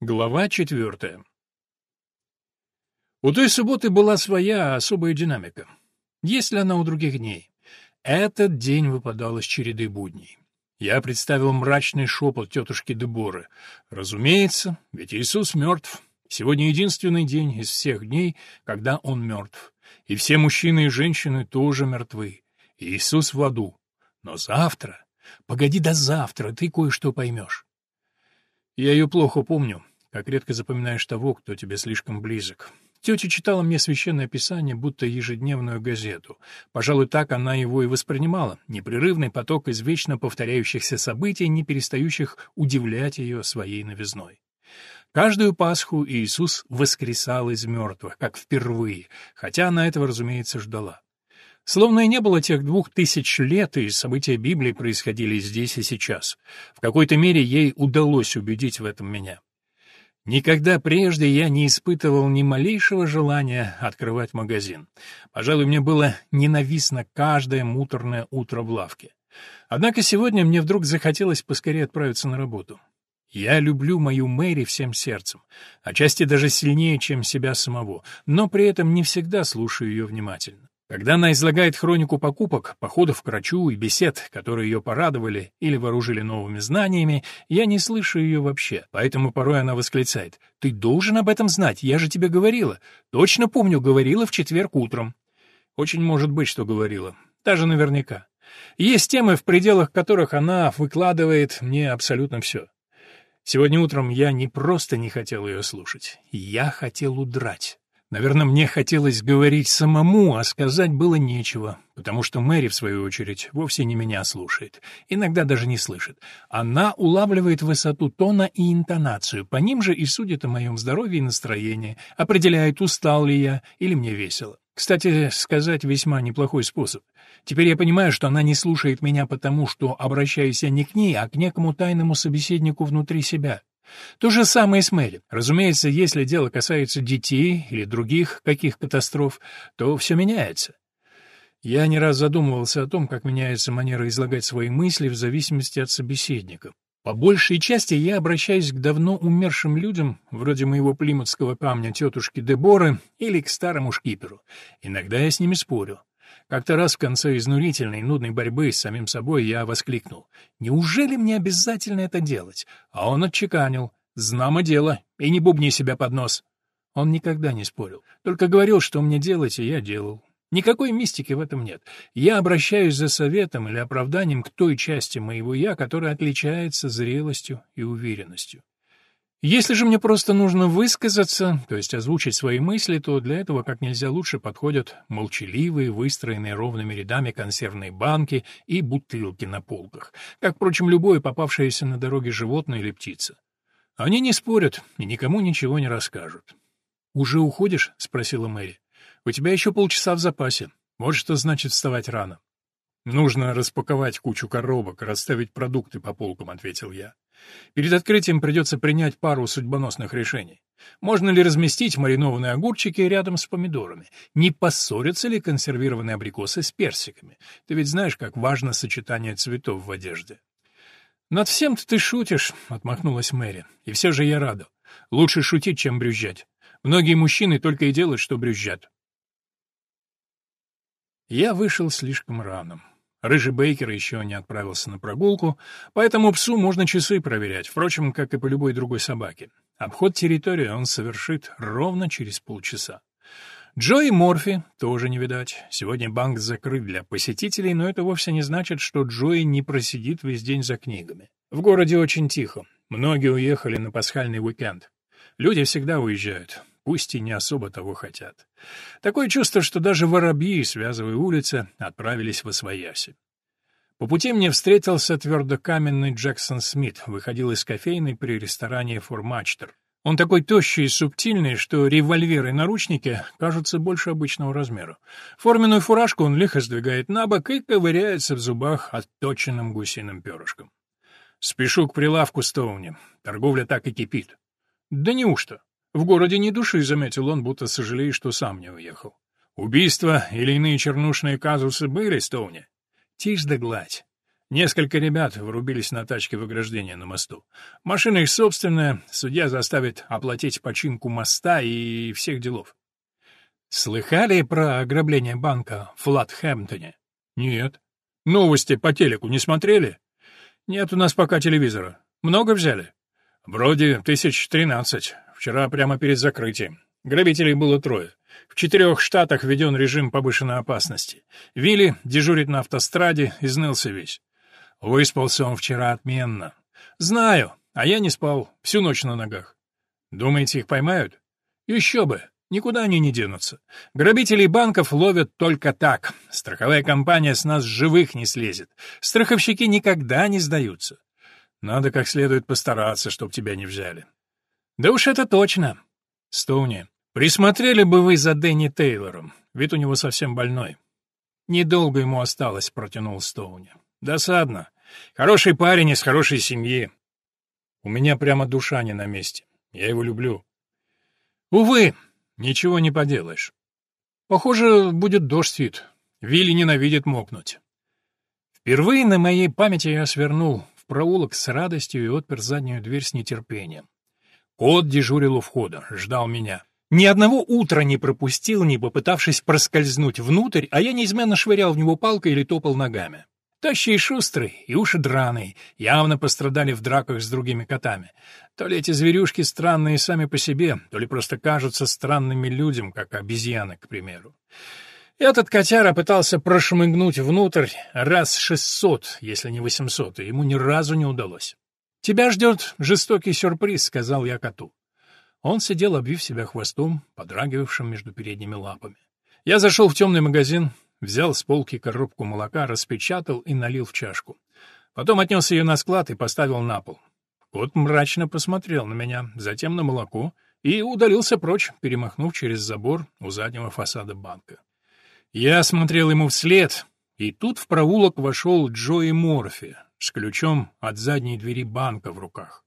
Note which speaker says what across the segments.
Speaker 1: Глава четвертая. У той субботы была своя особая динамика. Есть ли она у других дней? Этот день выпадал из череды будней. Я представил мрачный шепот тетушки Деборы. Разумеется, ведь Иисус мертв. Сегодня единственный день из всех дней, когда Он мертв. И все мужчины и женщины тоже мертвы. Иисус в аду. Но завтра... Погоди до завтра, ты кое-что поймешь. Я ее плохо помню, как редко запоминаешь того, кто тебе слишком близок. Тетя читала мне священное писание, будто ежедневную газету. Пожалуй, так она его и воспринимала. Непрерывный поток из вечно повторяющихся событий, не перестающих удивлять ее своей новизной. Каждую Пасху Иисус воскресал из мертвых, как впервые, хотя она этого, разумеется, ждала. Словно и не было тех двух тысяч лет, и события Библии происходили здесь и сейчас. В какой-то мере ей удалось убедить в этом меня. Никогда прежде я не испытывал ни малейшего желания открывать магазин. Пожалуй, мне было ненавистно каждое муторное утро в лавке. Однако сегодня мне вдруг захотелось поскорее отправиться на работу. Я люблю мою Мэри всем сердцем, отчасти даже сильнее, чем себя самого, но при этом не всегда слушаю ее внимательно. Когда она излагает хронику покупок, походов к врачу и бесед, которые ее порадовали или вооружили новыми знаниями, я не слышу ее вообще, поэтому порой она восклицает «Ты должен об этом знать, я же тебе говорила. Точно помню, говорила в четверг утром». Очень может быть, что говорила. Даже наверняка. Есть темы, в пределах которых она выкладывает мне абсолютно все. Сегодня утром я не просто не хотел ее слушать, я хотел удрать. Наверное, мне хотелось говорить самому, а сказать было нечего, потому что Мэри, в свою очередь, вовсе не меня слушает, иногда даже не слышит. Она улавливает высоту тона и интонацию, по ним же и судит о моем здоровье и настроении, определяет, устал ли я или мне весело. Кстати, сказать весьма неплохой способ. Теперь я понимаю, что она не слушает меня потому, что обращаюсь я не к ней, а к некому тайному собеседнику внутри себя. То же самое и с Мэри. Разумеется, если дело касается детей или других каких катастроф, то все меняется. Я не раз задумывался о том, как меняется манера излагать свои мысли в зависимости от собеседника. По большей части я обращаюсь к давно умершим людям, вроде моего плимутского камня тетушки Деборы или к старому шкиперу. Иногда я с ними спорю. Как-то раз в конце изнурительной, нудной борьбы с самим собой я воскликнул. «Неужели мне обязательно это делать?» А он отчеканил. «Знамо дело, и не бубни себя под нос». Он никогда не спорил, только говорил, что мне делать, и я делал. Никакой мистики в этом нет. Я обращаюсь за советом или оправданием к той части моего «я», которая отличается зрелостью и уверенностью. Если же мне просто нужно высказаться, то есть озвучить свои мысли, то для этого как нельзя лучше подходят молчаливые, выстроенные ровными рядами консервные банки и бутылки на полках, как, впрочем, любое попавшееся на дороге животное или птица. Они не спорят и никому ничего не расскажут. «Уже уходишь?» — спросила Мэри. «У тебя еще полчаса в запасе. Вот что значит вставать рано». «Нужно распаковать кучу коробок, расставить продукты по полкам», — ответил я. Перед открытием придется принять пару судьбоносных решений. Можно ли разместить маринованные огурчики рядом с помидорами? Не поссорятся ли консервированные абрикосы с персиками? Ты ведь знаешь, как важно сочетание цветов в одежде. «Над всем-то ты шутишь», — отмахнулась Мэри. «И все же я рада. Лучше шутить, чем брюзжать. Многие мужчины только и делают, что брюзжат». Я вышел слишком рано. Рыжий Бейкер еще не отправился на прогулку, поэтому псу можно часы проверять, впрочем, как и по любой другой собаке. Обход территории он совершит ровно через полчаса. Джо и Морфи тоже не видать. Сегодня банк закрыт для посетителей, но это вовсе не значит, что Джои не просидит весь день за книгами. В городе очень тихо. Многие уехали на пасхальный уикенд. Люди всегда уезжают пусть и не особо того хотят. Такое чувство, что даже воробьи, связывая улицы, отправились в Освояси. По пути мне встретился твердокаменный Джексон Смит, выходил из кофейной при ресторане «Формачтер». Он такой тощий и субтильный, что револьверы и наручники кажутся больше обычного размера. Форменную фуражку он лихо сдвигает на бок и ковыряется в зубах отточенным гусиным перышком. Спешу к прилавку Стоуни. Торговля так и кипит. Да неужто? В городе ни души, заметил он, будто сожалея, что сам не уехал. Убийства или иные чернушные казусы были, Стоуни? Тишь да гладь. Несколько ребят врубились на тачке в ограждение на мосту. Машина их собственная, судья заставит оплатить починку моста и всех делов. Слыхали про ограбление банка в Флатхэмптоне? Нет. Новости по телеку не смотрели? Нет у нас пока телевизора. Много взяли? Вроде тысяч тринадцать. Вчера прямо перед закрытием. Грабителей было трое. В четырех штатах введен режим повышенной опасности. Вилли дежурит на автостраде, изнылся весь. Выспался он вчера отменно. Знаю, а я не спал, всю ночь на ногах. Думаете, их поймают? Еще бы. Никуда они не денутся. Грабителей банков ловят только так. Страховая компания с нас живых не слезет. Страховщики никогда не сдаются. Надо как следует постараться, чтоб тебя не взяли. Да уж это точно. Стоуни, присмотрели бы вы за Дэнни Тейлором. Вид у него совсем больной. Недолго ему осталось, протянул Стоуни. Досадно. Хороший парень из хорошей семьи. У меня прямо душа не на месте. Я его люблю. Увы, ничего не поделаешь. Похоже, будет дождь вид. Вилли ненавидит мокнуть. Впервые на моей памяти я свернул в проулок с радостью и отпер заднюю дверь с нетерпением. Кот дежурил у входа, ждал меня. Ни одного утра не пропустил, не попытавшись проскользнуть внутрь, а я неизменно швырял в него палкой или топал ногами. Тощий и шустрый, и уши драные, явно пострадали в драках с другими котами. То ли эти зверюшки странные сами по себе, то ли просто кажутся странными людям, как обезьяны, к примеру. Этот котяра пытался прошмыгнуть внутрь раз шестьсот, если не восемьсот, и ему ни разу не удалось. «Тебя ждет жестокий сюрприз», — сказал я коту. Он сидел, обвив себя хвостом, подрагивавшим между передними лапами. Я зашел в темный магазин, Взял с полки коробку молока, распечатал и налил в чашку. Потом отнес ее на склад и поставил на пол. Кот мрачно посмотрел на меня, затем на молоко и удалился прочь, перемахнув через забор у заднего фасада банка. Я смотрел ему вслед, и тут в проулок вошел Джои Морфи с ключом от задней двери банка в руках.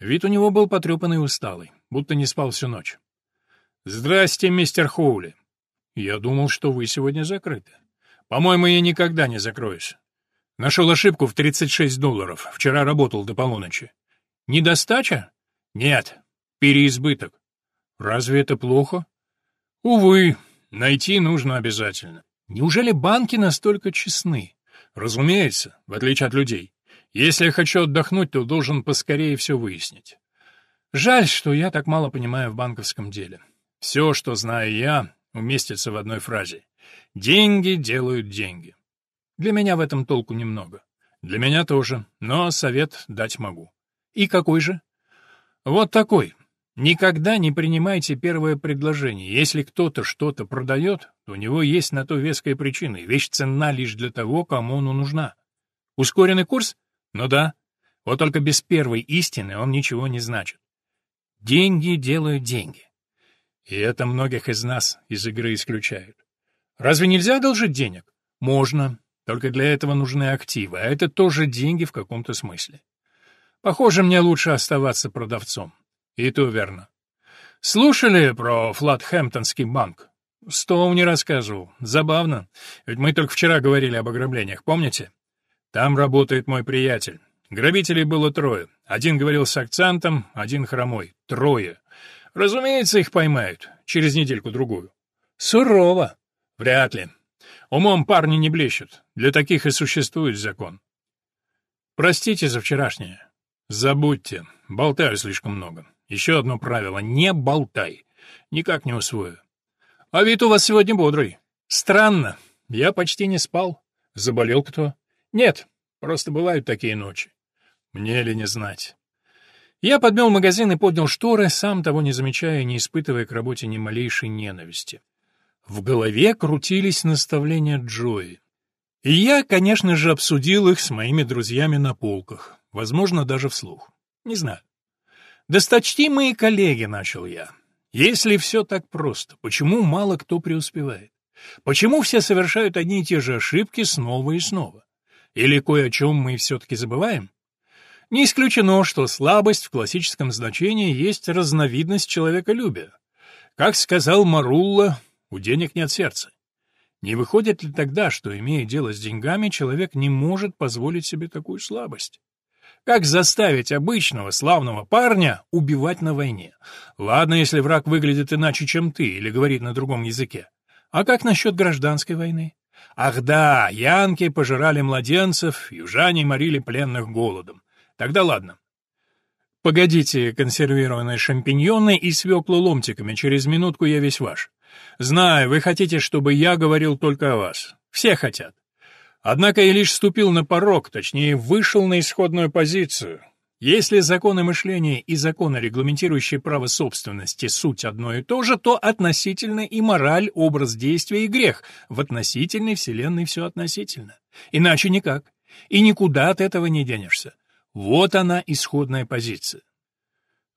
Speaker 1: Вид у него был потрепанный и усталый, будто не спал всю ночь. «Здрасте, мистер Хоули. Я думал, что вы сегодня закрыты. По-моему, я никогда не закроюсь. Нашел ошибку в 36 долларов. Вчера работал до полуночи. Недостача? Нет. Переизбыток. Разве это плохо? Увы, найти нужно обязательно. Неужели банки настолько честны? Разумеется, в отличие от людей. Если я хочу отдохнуть, то должен поскорее все выяснить. Жаль, что я так мало понимаю в банковском деле. Все, что знаю я, уместится в одной фразе. «Деньги делают деньги». Для меня в этом толку немного. Для меня тоже, но совет дать могу. И какой же? Вот такой. Никогда не принимайте первое предложение. Если кто-то что-то продает, то у него есть на то веская причина, и вещь ценна лишь для того, кому она нужна. Ускоренный курс? Ну да. Вот только без первой истины он ничего не значит. Деньги делают деньги. И это многих из нас из игры исключают. Разве нельзя одолжить денег? Можно, только для этого нужны активы, а это тоже деньги в каком-то смысле. Похоже, мне лучше оставаться продавцом. И то верно. Слушали про Флатхэмптонский банк? Стоу не рассказывал. Забавно. Ведь мы только вчера говорили об ограблениях, помните? Там работает мой приятель. Грабителей было трое. Один говорил с акцентом, один хромой. Трое. Разумеется, их поймают. Через недельку-другую. Сурово. Вряд ли. Умом парни не блещут. Для таких и существует закон. Простите за вчерашнее. Забудьте. Болтаю слишком много. Еще одно правило — не болтай. Никак не усвою. А вид у вас сегодня бодрый. Странно. Я почти не спал. Заболел кто? Нет, просто бывают такие ночи. Мне ли не знать. Я подмел магазин и поднял шторы, сам того не замечая и не испытывая к работе ни малейшей ненависти. В голове крутились наставления Джои. И я, конечно же, обсудил их с моими друзьями на полках, возможно, даже вслух. Не знаю. «Досточтимые коллеги», — начал я, — «если все так просто, почему мало кто преуспевает? Почему все совершают одни и те же ошибки снова и снова? Или кое о чем мы все-таки забываем? Не исключено, что слабость в классическом значении есть разновидность человеколюбия. Как сказал Марулла, у денег нет сердца. Не выходит ли тогда, что, имея дело с деньгами, человек не может позволить себе такую слабость? Как заставить обычного славного парня убивать на войне? Ладно, если враг выглядит иначе, чем ты, или говорит на другом языке. А как насчет гражданской войны? Ах да, янки пожирали младенцев, южане морили пленных голодом. Тогда ладно. Погодите, консервированные шампиньоны и свеклу ломтиками, через минутку я весь ваш. Знаю, вы хотите, чтобы я говорил только о вас. Все хотят. Однако я лишь ступил на порог, точнее, вышел на исходную позицию. Если законы мышления и законы, регламентирующие право собственности, суть одно и то же, то относительно и мораль, образ действия и грех. В относительной вселенной все относительно. Иначе никак. И никуда от этого не денешься. Вот она исходная позиция.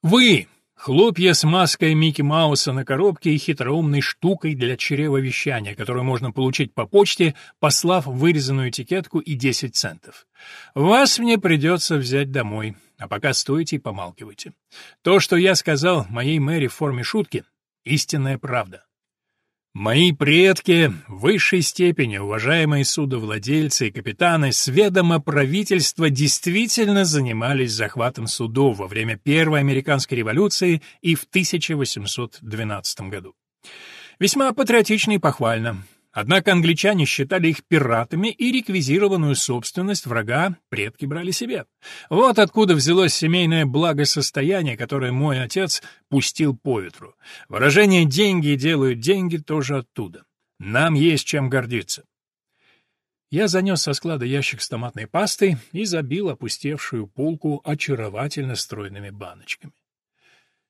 Speaker 1: Вы, Хлопья с маской Микки Мауса на коробке и хитроумной штукой для чревовещания, которую можно получить по почте, послав вырезанную этикетку и 10 центов. Вас мне придется взять домой, а пока стойте и помалкивайте. То, что я сказал моей Мэри в форме шутки, истинная правда. Мои предки, в высшей степени уважаемые судовладельцы и капитаны, с ведома правительства действительно занимались захватом судов во время Первой американской революции и в 1812 году. Весьма патриотично и похвально. Однако англичане считали их пиратами, и реквизированную собственность врага предки брали себе. Вот откуда взялось семейное благосостояние, которое мой отец пустил по ветру. Выражение «деньги делают деньги» тоже оттуда. Нам есть чем гордиться. Я занес со склада ящик с томатной пастой и забил опустевшую полку очаровательно стройными баночками.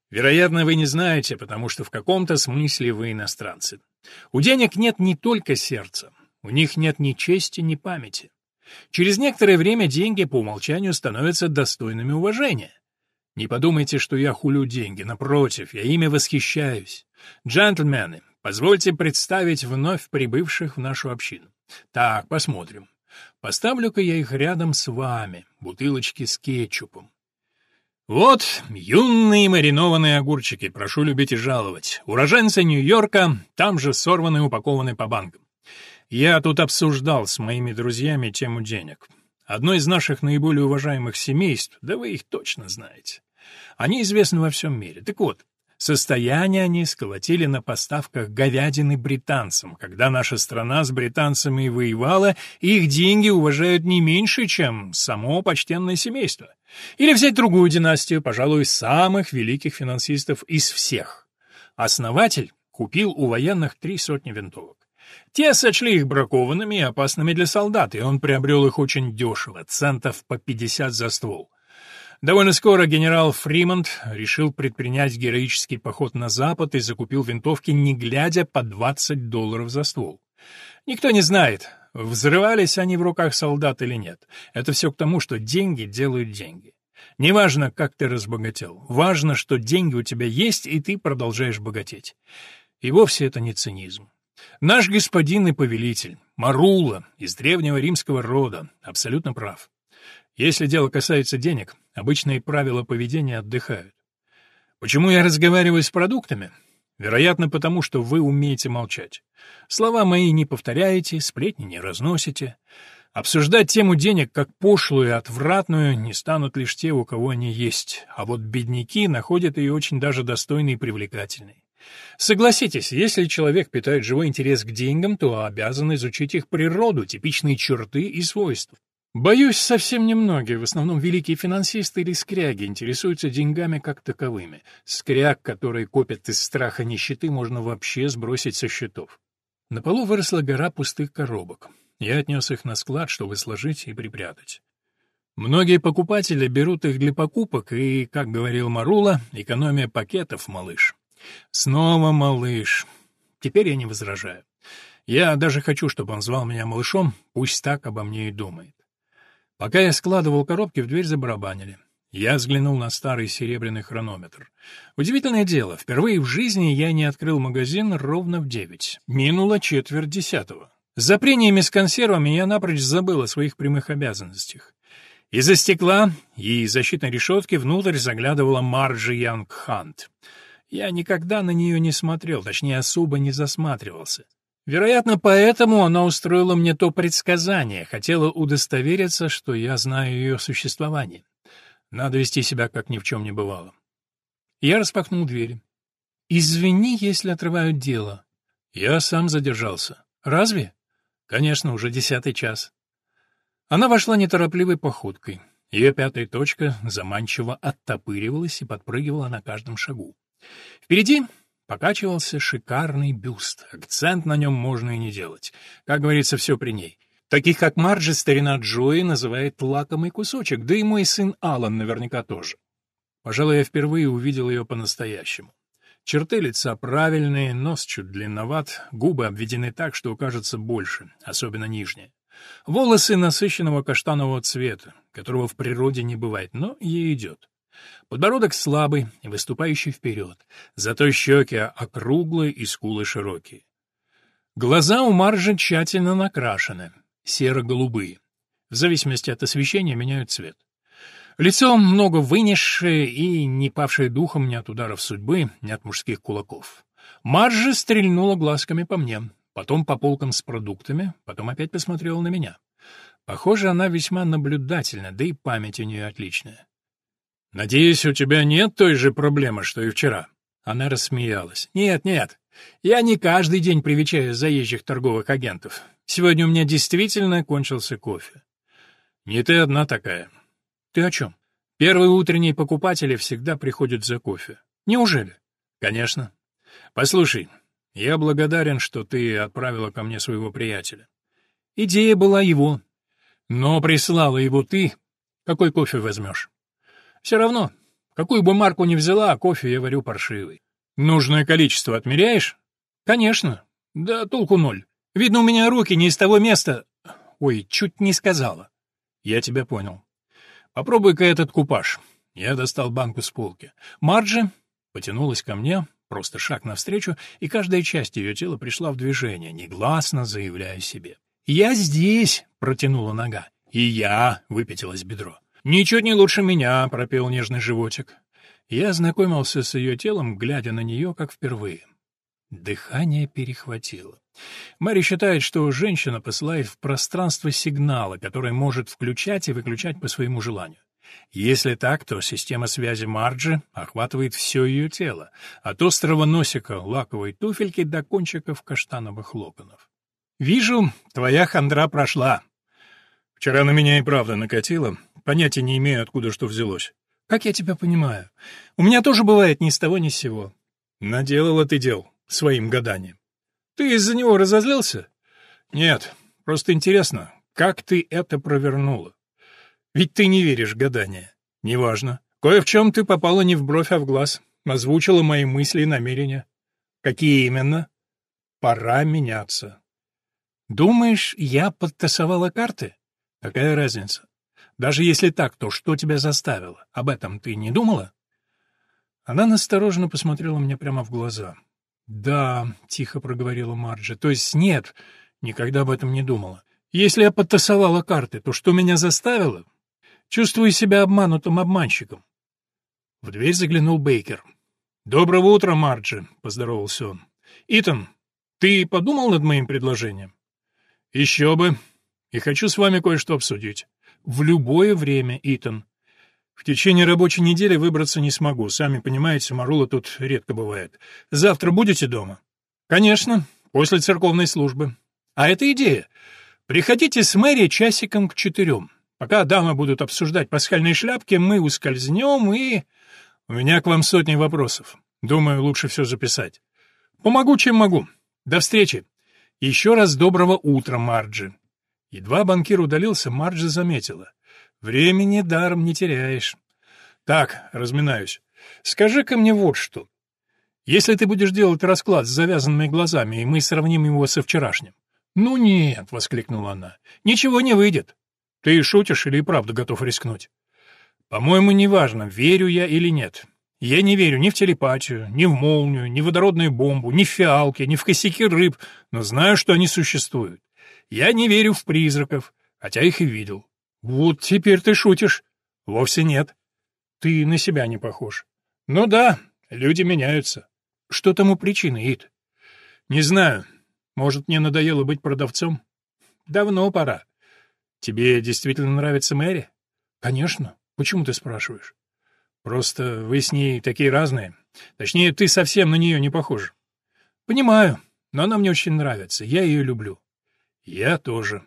Speaker 1: Вероятно, вы не знаете, потому что в каком-то смысле вы иностранцы. У денег нет не только сердца, у них нет ни чести, ни памяти. Через некоторое время деньги по умолчанию становятся достойными уважения. Не подумайте, что я хулю деньги, напротив, я ими восхищаюсь. Джентльмены, позвольте представить вновь прибывших в нашу общину. Так, посмотрим. Поставлю-ка я их рядом с вами, бутылочки с кетчупом. Вот юные маринованные огурчики, прошу любить и жаловать. Уроженцы Нью-Йорка, там же сорваны и упакованы по банкам. Я тут обсуждал с моими друзьями тему денег. Одно из наших наиболее уважаемых семейств, да вы их точно знаете. Они известны во всем мире. Так вот, Состояние они сколотили на поставках говядины британцам. Когда наша страна с британцами воевала, их деньги уважают не меньше, чем само почтенное семейство. Или взять другую династию, пожалуй, самых великих финансистов из всех. Основатель купил у военных три сотни винтовок. Те сочли их бракованными и опасными для солдат, и он приобрел их очень дешево, центов по 50 за ствол. Довольно скоро генерал Фримонт решил предпринять героический поход на Запад и закупил винтовки, не глядя, по 20 долларов за ствол. Никто не знает, взрывались они в руках солдат или нет. Это все к тому, что деньги делают деньги. Неважно, как ты разбогател, важно, что деньги у тебя есть, и ты продолжаешь богатеть. И вовсе это не цинизм. Наш господин и повелитель, Марула, из древнего римского рода, абсолютно прав. Если дело касается денег, обычные правила поведения отдыхают. Почему я разговариваю с продуктами? Вероятно, потому что вы умеете молчать. Слова мои не повторяете, сплетни не разносите. Обсуждать тему денег как пошлую и отвратную не станут лишь те, у кого они есть, а вот бедняки находят ее очень даже достойной и привлекательной. Согласитесь, если человек питает живой интерес к деньгам, то обязан изучить их природу, типичные черты и свойства. Боюсь, совсем немногие, в основном великие финансисты или скряги, интересуются деньгами как таковыми. Скряг, которые копят из страха нищеты, можно вообще сбросить со счетов. На полу выросла гора пустых коробок. Я отнес их на склад, чтобы сложить и припрятать. Многие покупатели берут их для покупок, и, как говорил Марула, экономия пакетов, малыш. Снова малыш. Теперь я не возражаю. Я даже хочу, чтобы он звал меня малышом, пусть так обо мне и думает. Пока я складывал коробки, в дверь забарабанили. Я взглянул на старый серебряный хронометр. Удивительное дело, впервые в жизни я не открыл магазин ровно в девять. Минуло четверть десятого. За прениями с консервами я напрочь забыл о своих прямых обязанностях. Из-за стекла и защитной решетки внутрь заглядывала Марджи Янг Хант. Я никогда на нее не смотрел, точнее, особо не засматривался. Вероятно, поэтому она устроила мне то предсказание, хотела удостовериться, что я знаю ее существование. Надо вести себя, как ни в чем не бывало. Я распахнул двери. «Извини, если отрываю дело». Я сам задержался. «Разве?» «Конечно, уже десятый час». Она вошла неторопливой походкой. Ее пятая точка заманчиво оттопыривалась и подпрыгивала на каждом шагу. Впереди покачивался шикарный бюст. Акцент на нем можно и не делать. Как говорится, все при ней. Таких, как Марджи, старина Джои называет лакомый кусочек, да и мой сын Алан наверняка тоже. Пожалуй, я впервые увидел ее по-настоящему. Черты лица правильные, нос чуть длинноват, губы обведены так, что кажется больше, особенно нижняя. Волосы насыщенного каштанового цвета, которого в природе не бывает, но ей идет. Подбородок слабый выступающий вперед, зато щеки округлые и скулы широкие. Глаза у Маржи тщательно накрашены, серо-голубые. В зависимости от освещения меняют цвет. Лицо много вынесшее и не павшее духом ни от ударов судьбы, ни от мужских кулаков. Маржа стрельнула глазками по мне, потом по полкам с продуктами, потом опять посмотрела на меня. Похоже, она весьма наблюдательна, да и память у нее отличная. «Надеюсь, у тебя нет той же проблемы, что и вчера?» Она рассмеялась. «Нет, нет. Я не каждый день привечаю заезжих торговых агентов. Сегодня у меня действительно кончился кофе». «Не ты одна такая. Ты о чем? Первые утренние покупатели всегда приходят за кофе. Неужели? Конечно. Послушай, я благодарен, что ты отправила ко мне своего приятеля. Идея была его. Но прислала его ты. Какой кофе возьмешь? Все равно. Какую бы марку ни взяла, а кофе я варю паршивый. Нужное количество отмеряешь? Конечно. Да толку ноль. Видно, у меня руки не из того места. Ой, чуть не сказала. Я тебя понял. Попробуй-ка этот купаж. Я достал банку с полки. Марджи потянулась ко мне, просто шаг навстречу, и каждая часть ее тела пришла в движение, негласно заявляя себе. «Я здесь!» — протянула нога. «И я!» — выпятилось бедро. «Ничуть не лучше меня!» — пропел нежный животик. Я знакомился с ее телом, глядя на нее, как впервые. Дыхание перехватило. Мэри считает, что женщина посылает в пространство сигналы, которые может включать и выключать по своему желанию. Если так, то система связи Марджи охватывает все ее тело, от острого носика лаковой туфельки до кончиков каштановых локонов. «Вижу, твоя хандра прошла». «Вчера на меня и правда накатило. Понятия не имею, откуда что взялось». «Как я тебя понимаю? У меня тоже бывает ни с того ни с сего». «Наделала ты дел своим гаданием». Ты из-за него разозлился? Нет, просто интересно, как ты это провернула? Ведь ты не веришь в гадания. Неважно. Кое в чем ты попала не в бровь, а в глаз. Озвучила мои мысли и намерения. Какие именно? Пора меняться. Думаешь, я подтасовала карты? Какая разница? Даже если так, то что тебя заставило? Об этом ты не думала? Она настороженно посмотрела мне прямо в глаза. «Да», — тихо проговорила Марджи, — «то есть нет, никогда об этом не думала. Если я подтасовала карты, то что меня заставило? Чувствую себя обманутым обманщиком». В дверь заглянул Бейкер. «Доброго утра, Марджи», — поздоровался он. «Итан, ты подумал над моим предложением?» «Еще бы. И хочу с вами кое-что обсудить. В любое время, Итан. В течение рабочей недели выбраться не смогу. Сами понимаете, Марула тут редко бывает. Завтра будете дома? Конечно, после церковной службы. А это идея. Приходите с мэри часиком к четырем. Пока дамы будут обсуждать пасхальные шляпки, мы ускользнем и... У меня к вам сотни вопросов. Думаю, лучше все записать. Помогу, чем могу. До встречи. Еще раз доброго утра, Марджи. Едва банкир удалился, Марджи заметила. Времени даром не теряешь. Так, разминаюсь. Скажи-ка мне вот что. Если ты будешь делать расклад с завязанными глазами, и мы сравним его со вчерашним. Ну нет, воскликнула она. Ничего не выйдет. Ты шутишь или и правда готов рискнуть? По-моему, неважно, верю я или нет. Я не верю ни в телепатию, ни в молнию, ни в водородную бомбу, ни в фиалки, ни в косяки рыб, но знаю, что они существуют. Я не верю в призраков, хотя их и видел. Вот теперь ты шутишь. Вовсе нет. Ты на себя не похож. Ну да, люди меняются. Что тому причина, Ид? Не знаю. Может, мне надоело быть продавцом? Давно пора. Тебе действительно нравится Мэри? Конечно. Почему ты спрашиваешь? Просто вы с ней такие разные. Точнее, ты совсем на нее не похож. Понимаю, но она мне очень нравится. Я ее люблю. Я тоже.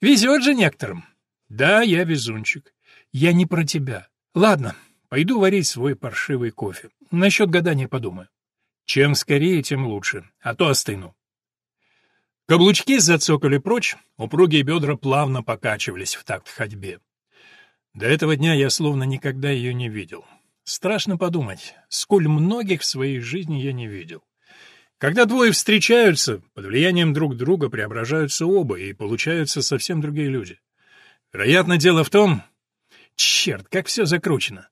Speaker 1: Везет же некоторым. Да, я везунчик. Я не про тебя. Ладно, пойду варить свой паршивый кофе. Насчет гадания подумаю. Чем скорее, тем лучше, а то остыну. Каблучки зацокали прочь, упругие бедра плавно покачивались в такт ходьбе. До этого дня я словно никогда ее не видел. Страшно подумать, сколь многих в своей жизни я не видел. Когда двое встречаются, под влиянием друг друга преображаются оба, и получаются совсем другие люди. Вероятно, дело в том... Черт, как все закручено.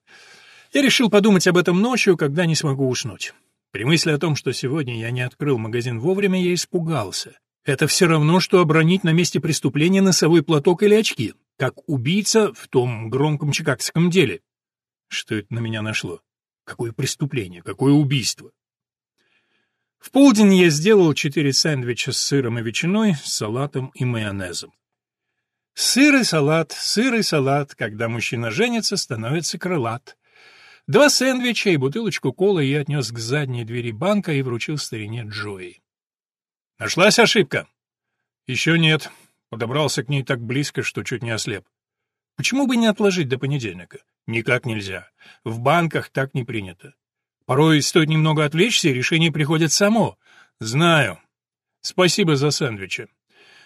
Speaker 1: Я решил подумать об этом ночью, когда не смогу уснуть. При мысли о том, что сегодня я не открыл магазин вовремя, я испугался. Это все равно, что обронить на месте преступления носовой платок или очки, как убийца в том громком чикагском деле. Что это на меня нашло? Какое преступление? Какое убийство? В полдень я сделал четыре сэндвича с сыром и ветчиной, салатом и майонезом. Сыр и салат, сыр и салат, когда мужчина женится, становится крылат. Два сэндвича и бутылочку колы я отнес к задней двери банка и вручил старине Джои. Нашлась ошибка? Еще нет. Подобрался к ней так близко, что чуть не ослеп. Почему бы не отложить до понедельника? Никак нельзя. В банках так не принято. Порой стоит немного отвлечься, и решение приходит само. Знаю. Спасибо за сэндвичи.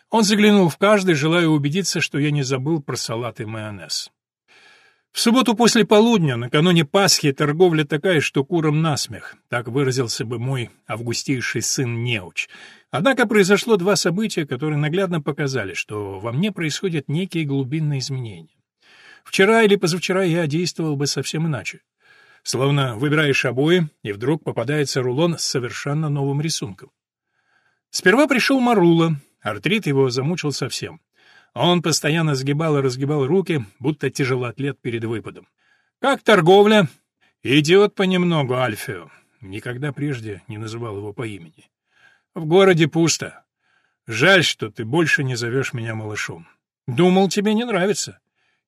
Speaker 1: Он заглянул в каждый, желая убедиться, что я не забыл про салат и майонез. В субботу после полудня, накануне Пасхи, торговля такая, что курам насмех, так выразился бы мой августейший сын Неуч. Однако произошло два события, которые наглядно показали, что во мне происходят некие глубинные изменения. Вчера или позавчера я действовал бы совсем иначе. Словно выбираешь обои, и вдруг попадается рулон с совершенно новым рисунком. Сперва пришел Марула, Артрит его замучил совсем. Он постоянно сгибал и разгибал руки, будто тяжелоатлет перед выпадом. «Как торговля?» «Идет понемногу, Альфио». Никогда прежде не называл его по имени. «В городе пусто. Жаль, что ты больше не зовешь меня малышом. Думал, тебе не нравится.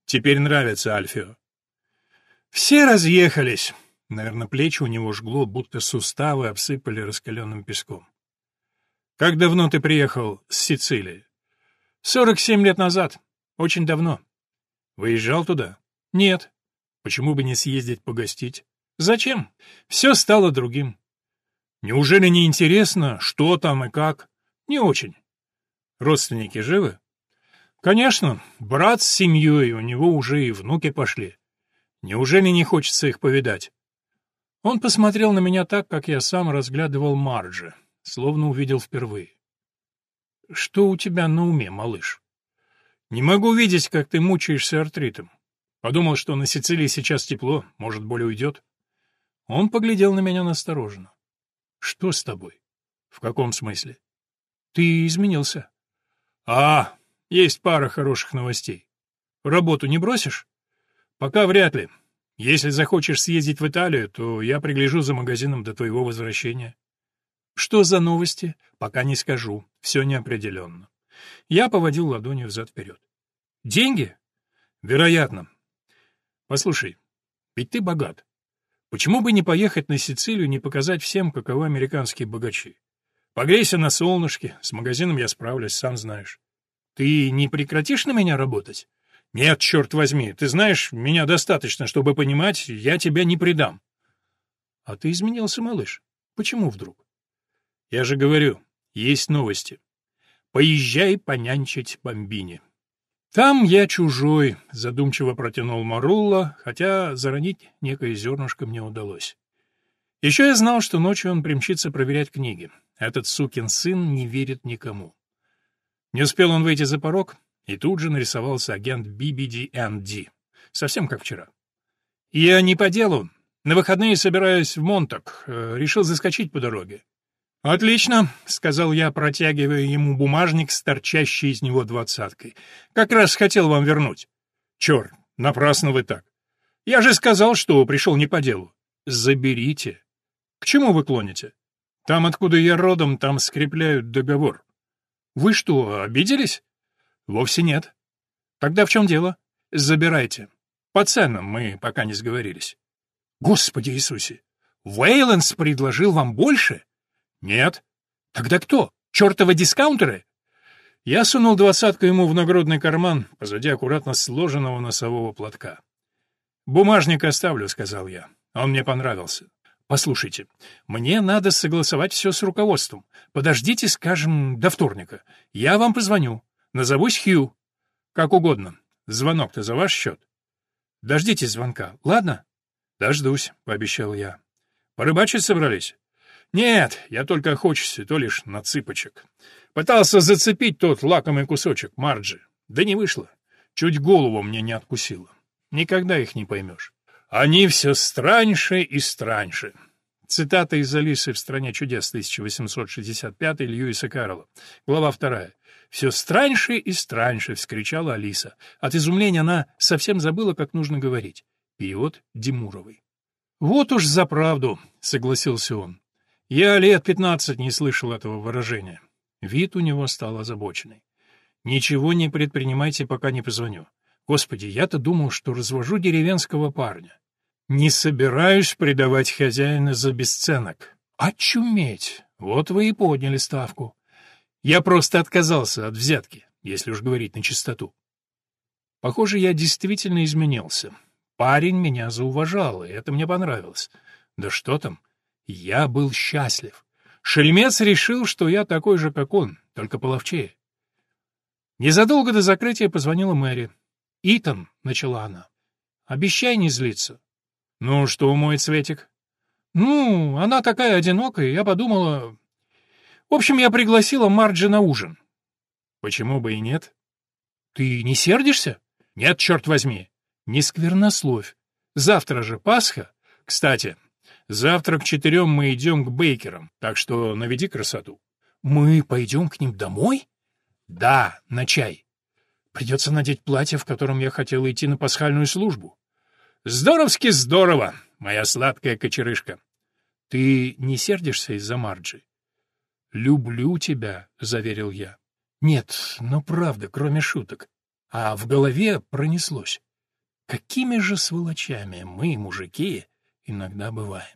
Speaker 1: Теперь нравится, Альфио». Все разъехались. Наверное, плечи у него жгло, будто суставы обсыпали раскаленным песком. Как давно ты приехал с Сицилии? Сорок семь лет назад. Очень давно. Выезжал туда? Нет. Почему бы не съездить погостить? Зачем? Все стало другим. Неужели не интересно, что там и как? Не очень. Родственники живы? Конечно, брат с семьей, у него уже и внуки пошли. Неужели не хочется их повидать? Он посмотрел на меня так, как я сам разглядывал Марджи словно увидел впервые. «Что у тебя на уме, малыш?» «Не могу видеть, как ты мучаешься артритом. Подумал, что на Сицилии сейчас тепло, может, боль уйдет». Он поглядел на меня настороженно. «Что с тобой?» «В каком смысле?» «Ты изменился». «А, есть пара хороших новостей. Работу не бросишь?» «Пока вряд ли. Если захочешь съездить в Италию, то я пригляжу за магазином до твоего возвращения». Что за новости? Пока не скажу. Все неопределенно. Я поводил ладонью взад-вперед. Деньги? Вероятно. Послушай, ведь ты богат. Почему бы не поехать на Сицилию, не показать всем, каковы американские богачи? Погрейся на солнышке, с магазином я справлюсь, сам знаешь. Ты не прекратишь на меня работать? Нет, черт возьми, ты знаешь, меня достаточно, чтобы понимать, я тебя не предам. А ты изменился, малыш. Почему вдруг? Я же говорю, есть новости. Поезжай понянчить бомбини. Там я чужой, задумчиво протянул Марулла, хотя заронить некое зернышко мне удалось. Еще я знал, что ночью он примчится проверять книги. Этот сукин сын не верит никому. Не успел он выйти за порог, и тут же нарисовался агент BBDND. Совсем как вчера. Я не по делу. На выходные собираюсь в Монтак. Э, решил заскочить по дороге. «Отлично», — сказал я, протягивая ему бумажник с торчащей из него двадцаткой. «Как раз хотел вам вернуть». «Черт, напрасно вы так. Я же сказал, что пришел не по делу». «Заберите». «К чему вы клоните?» «Там, откуда я родом, там скрепляют договор». Вы что, обиделись? Вовсе нет. Тогда в чем дело? Забирайте. По ценам мы пока не сговорились. Господи Иисусе! Вейландс предложил вам больше? Нет. Тогда кто? Чертовы дискаунтеры? Я сунул двадцатку ему в нагрудный карман, позади аккуратно сложенного носового платка. «Бумажник оставлю», — сказал я. Он мне понравился. «Послушайте, мне надо согласовать все с руководством. Подождите, скажем, до вторника. Я вам позвоню. Назовусь Хью. Как угодно. Звонок-то за ваш счет. Дождитесь звонка, ладно?» «Дождусь», — пообещал я. «Порыбачить собрались?» «Нет, я только охочусь, и то лишь на цыпочек. Пытался зацепить тот лакомый кусочек, Марджи. Да не вышло. Чуть голову мне не откусило. Никогда их не поймешь. Они все страньше и страньше. Цитата из «Алисы в стране чудес» 1865 Льюиса Карла. Глава вторая. «Все страньше и страньше!» — вскричала Алиса. От изумления она совсем забыла, как нужно говорить. Перевод Димуровой. «Вот уж за правду!» — согласился он. «Я лет пятнадцать не слышал этого выражения». Вид у него стал озабоченный. «Ничего не предпринимайте, пока не позвоню. Господи, я-то думал, что развожу деревенского парня. Не собираюсь предавать хозяина за бесценок. Очуметь! Вот вы и подняли ставку. Я просто отказался от взятки, если уж говорить на чистоту. Похоже, я действительно изменился. Парень меня зауважал, и это мне понравилось. Да что там, я был счастлив. Шельмец решил, что я такой же, как он, только половчее. Незадолго до закрытия позвонила Мэри. «Итан», — начала она, — «обещай не злиться». «Ну, что, мой Цветик?» «Ну, она такая одинокая, я подумала...» «В общем, я пригласила Марджи на ужин». «Почему бы и нет?» «Ты не сердишься?» «Нет, черт возьми!» «Не сквернословь. Завтра же Пасха. Кстати, завтра к четырем мы идем к Бейкерам, так что наведи красоту». «Мы пойдем к ним домой?» «Да, на чай». Придется надеть платье, в котором я хотел идти на пасхальную службу. Здоровски здорово, моя сладкая кочерышка. Ты не сердишься из-за Марджи? Люблю тебя, заверил я. Нет, но правда, кроме шуток. А в голове пронеслось. Какими же сволочами мы, мужики, иногда бываем.